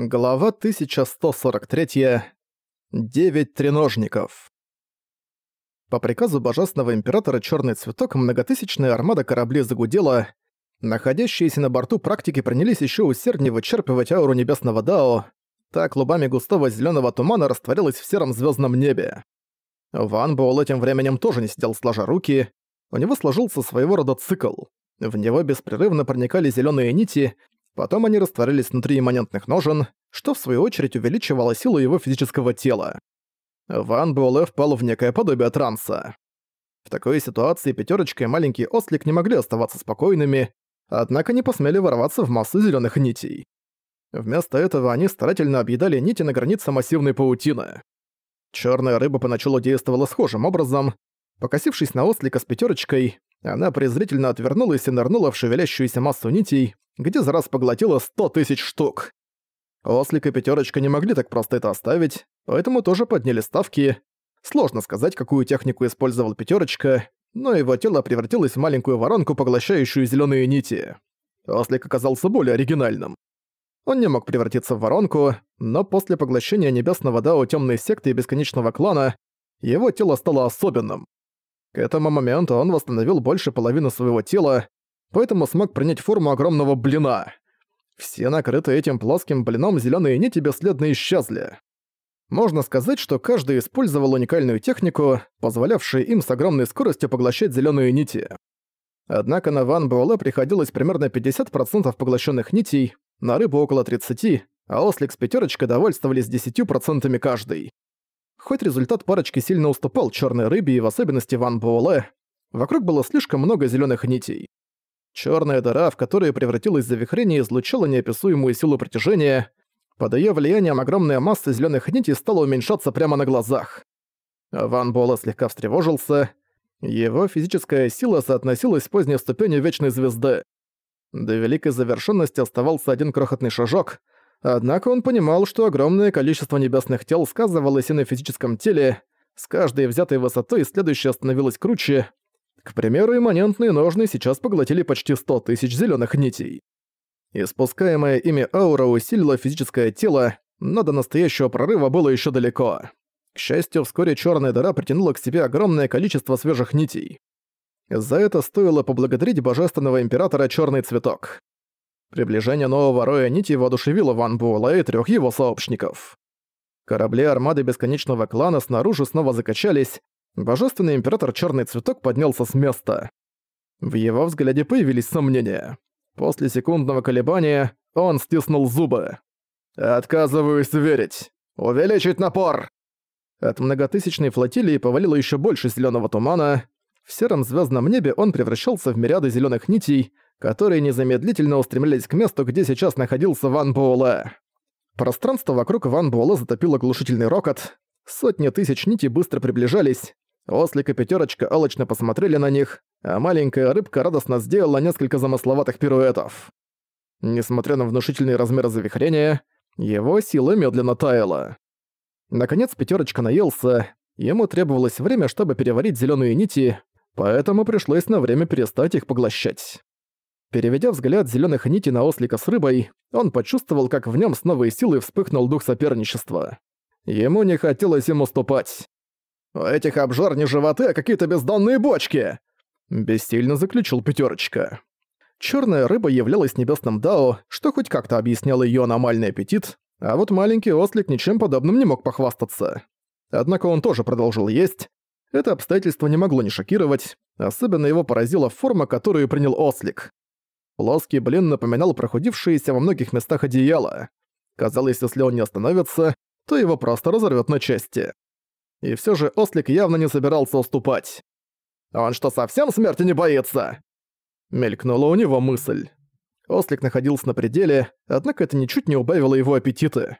Глава 1143. Девять треножников. По приказу божественного императора Черный Цветок многотысячная армада кораблей загудела. Находящиеся на борту практики принялись еще усерднее вычерпывать ауру небесного Дао. Так клубами густого зеленого тумана растворилась в сером звездном небе. Ван Буэлл этим временем тоже не сидел сложа руки. У него сложился своего рода цикл. В него беспрерывно проникали зеленые нити, Потом они растворились внутри имманентных ножен, что в свою очередь увеличивало силу его физического тела. Ван Буэлэ впал в некое подобие транса. В такой ситуации пятерочка и маленький ослик не могли оставаться спокойными, однако не посмели ворваться в массу зеленых нитей. Вместо этого они старательно объедали нити на границе массивной паутины. Черная рыба поначалу действовала схожим образом. Покосившись на ослика с пятерочкой, она презрительно отвернулась и нырнула в шевелящуюся массу нитей, где за раз поглотила сто тысяч штук. Ослик и пятерочка не могли так просто это оставить, поэтому тоже подняли ставки. Сложно сказать, какую технику использовал пятерочка, но его тело превратилось в маленькую воронку, поглощающую зеленые нити. Ослик оказался более оригинальным. Он не мог превратиться в воронку, но после поглощения небесного дао темной секты и бесконечного клана его тело стало особенным. К этому моменту он восстановил больше половины своего тела, поэтому смог принять форму огромного блина. Все накрытые этим плоским блином зеленые нити бесследно исчезли. Можно сказать, что каждый использовал уникальную технику, позволявшую им с огромной скоростью поглощать зеленые нити. Однако на Ван Буэлэ приходилось примерно 50% поглощенных нитей, на рыбу около 30%, а ослик с пятерочкой довольствовались 10% каждый. Хоть результат парочки сильно уступал черной рыбе и в особенности Ван Буэлэ, вокруг было слишком много зеленых нитей. Черная дыра, в которую превратилось завихрение, излучала неописуемую силу притяжения. Под ее влиянием огромная масса зеленых нитей стала уменьшаться прямо на глазах. Ван Буэлэ слегка встревожился. Его физическая сила соотносилась с поздней ступенью Вечной Звезды. До великой завершенности оставался один крохотный шажок, однако он понимал, что огромное количество небесных тел сказывалось и на физическом теле, с каждой взятой высотой следующая становилась круче, к примеру, имманентные ножны сейчас поглотили почти 100 тысяч зеленых нитей. Испускаемая ими аура усилила физическое тело, но до настоящего прорыва было еще далеко. К счастью, вскоре черная дыра притянула к себе огромное количество свежих нитей. За это стоило поблагодарить божественного императора Черный Цветок. Приближение нового роя нитей воодушевило Ван Буэлла и трех его сообщников. Корабли армады Бесконечного Клана снаружи снова закачались, Божественный император Черный Цветок поднялся с места. В его взгляде появились сомнения. После секундного колебания он стиснул зубы. «Отказываюсь верить. Увеличить напор!» От многотысячной флотилии повалило еще больше зеленого тумана. В сером звездном небе он превращался в мириады зеленых нитей, которые незамедлительно устремлялись к месту, где сейчас находился Ван Буэлэ. Пространство вокруг Ван Буэлэ затопило оглушительный рокот. Сотни тысяч нитей быстро приближались, Ослик и пятерочка алочно посмотрели на них, а маленькая рыбка радостно сделала несколько замысловатых пируэтов. Несмотря на внушительные размеры завихрения, его сила медленно таяла. Наконец пятерочка наелся, ему требовалось время, чтобы переварить зеленые нити, поэтому пришлось на время перестать их поглощать. Переведя взгляд зеленых нитей на ослика с рыбой, он почувствовал, как в нем с новой силой вспыхнул дух соперничества. Ему не хотелось им уступать. У этих обжор не животы, а какие-то бездонные бочки!» Бессильно заключил пятерочка. Черная рыба являлась небесным Дао, что хоть как-то объясняло ее аномальный аппетит, а вот маленький ослик ничем подобным не мог похвастаться. Однако он тоже продолжил есть. Это обстоятельство не могло не шокировать, особенно его поразила форма, которую принял ослик. Плоский блин напоминал прохудившееся во многих местах одеяло. Казалось, если он не остановится, то его просто разорвет на части. И все же Ослик явно не собирался уступать. «Он что, совсем смерти не боится?» Мелькнула у него мысль. Ослик находился на пределе, однако это ничуть не убавило его аппетиты.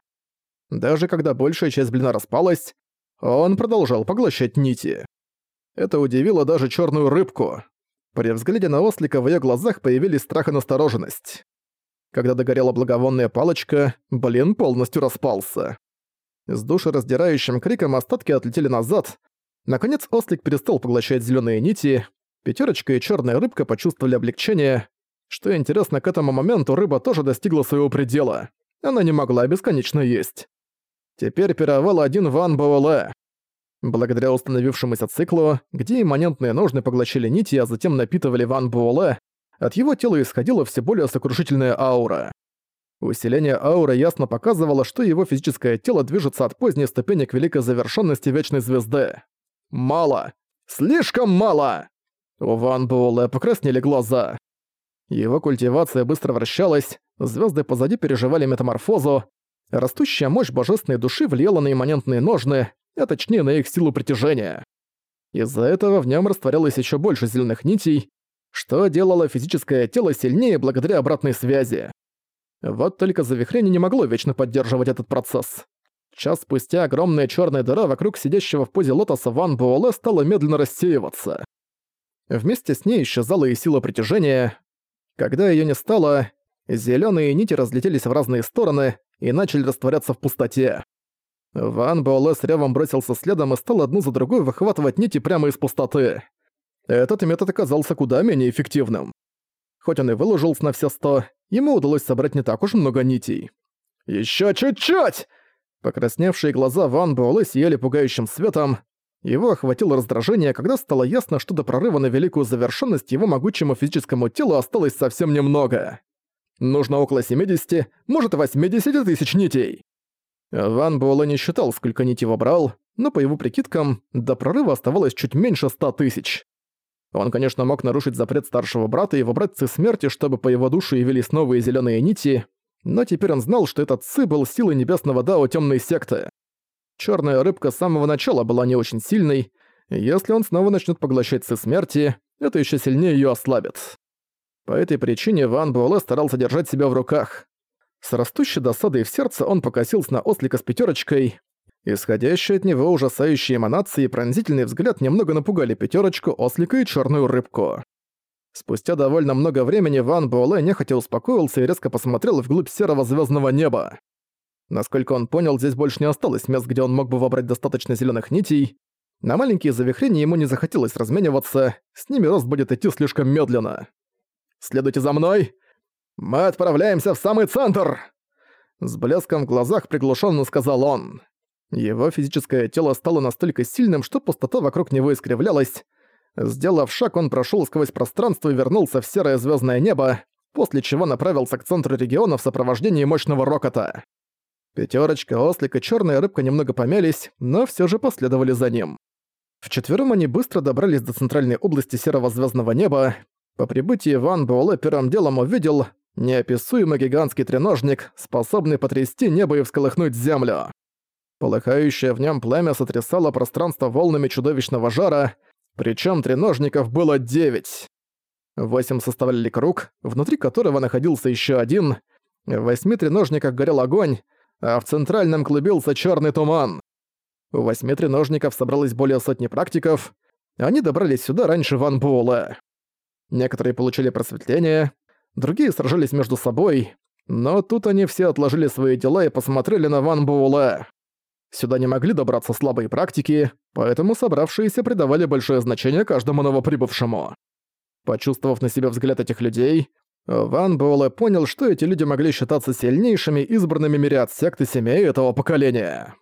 Даже когда большая часть блина распалась, он продолжал поглощать нити. Это удивило даже черную рыбку. При взгляде на ослика в ее глазах появились страх и настороженность. Когда догорела благовонная палочка, блин полностью распался. С душераздирающим криком остатки отлетели назад. Наконец ослик перестал поглощать зеленые нити. Пятерочка и черная рыбка почувствовали облегчение. Что интересно, к этому моменту рыба тоже достигла своего предела. она не могла бесконечно есть. Теперь пировал один Ван Буэлэ. Благодаря установившемуся циклу, где имманентные ножны поглощали нити, а затем напитывали Ван Буэлэ, от его тела исходила все более сокрушительная аура. Усиление ауры ясно показывало, что его физическое тело движется от поздней ступени к великой завершенности Вечной Звезды. Мало! Слишком мало! У Ван Буэлэ покраснели глаза. Его культивация быстро вращалась, звезды позади переживали метаморфозу, растущая мощь божественной души влияла на имманентные ножны, а точнее на их силу притяжения. Из-за этого в нем растворялось еще больше зеленых нитей, что делало физическое тело сильнее благодаря обратной связи. Вот только завихрение не могло вечно поддерживать этот процесс. Час спустя огромная черная дыра вокруг сидящего в позе лотоса Ван Буэлэ стала медленно рассеиваться. Вместе с ней исчезала и сила притяжения. Когда ее не стало, зеленые нити разлетелись в разные стороны и начали растворяться в пустоте. Ван Буэлэ с ревом бросился следом и стал одну за другой выхватывать нити прямо из пустоты. Этот метод оказался куда менее эффективным. Хоть он и выложился на все сто, ему удалось собрать не так уж много нитей. «Ещё чуть-чуть!» Покрасневшие глаза Ван Буэлэ сияли пугающим светом. Его охватило раздражение, когда стало ясно, что до прорыва на великую завершенность его могучему физическому телу осталось совсем немного. Нужно около 70, может 80 тысяч нитей. Ван Буэлэ не считал, сколько нитей вобрал, но по его прикидкам, до прорыва оставалось чуть меньше 100 тысяч. Он, конечно, мог нарушить запрет старшего брата и вобрать ци смерти, чтобы по его душе явились новые зеленые нити, но теперь он знал, что этот ци был силой небесного дао темной секты. Черная рыбка с самого начала была не очень сильной, и если он снова начнет поглощать ци смерти, это еще сильнее ее ослабит. По этой причине Ван Буэлэ старался держать себя в руках. С растущей досадой в сердце он покосился на ослика с пятерочкой. Исходящие от него ужасающие эманации и пронзительный взгляд немного напугали пятерочку, ослика и черную рыбку. Спустя довольно много времени Ван Буэлэ нехотя успокоился и резко посмотрел вглубь серого звездного неба. Насколько он понял, здесь больше не осталось мест, где он мог бы вобрать достаточно зеленых нитей. На маленькие завихрения ему не захотелось размениваться, с ними рост будет идти слишком медленно. «Следуйте за мной! Мы отправляемся в самый центр!» С блеском в глазах приглушенно сказал он. Его физическое тело стало настолько сильным, что пустота вокруг него искривлялась. Сделав шаг, он прошел сквозь пространство и вернулся в серое звездное небо, после чего направился к центру региона в сопровождении мощного рокота. Пятерочка, ослик и черная рыбка немного помялись, но все же последовали за ним. Вчетвером они быстро добрались до центральной области серого звездного неба. По прибытии Ван Буэлэ первым делом увидел неописуемый гигантский треножник, способный потрясти небо и всколыхнуть землю. Полыхающее в нем пламя сотрясало пространство волнами чудовищного жара, причем треножников было девять. Восемь составляли круг, внутри которого находился еще один. В восьми треножниках горел огонь, а в центральном клубился черный туман. У восьми треножников собралось более сотни практиков. Они добрались сюда раньше Ван Буэлэ. Некоторые получили просветление, другие сражались между собой, но тут они все отложили свои дела и посмотрели на Ван Буэлэ. Сюда не могли добраться слабые практики, поэтому собравшиеся придавали большое значение каждому новоприбывшему. Почувствовав на себе взгляд этих людей, Ван Буэлэ понял, что эти люди могли считаться сильнейшими избранными мириад сект и семей этого поколения.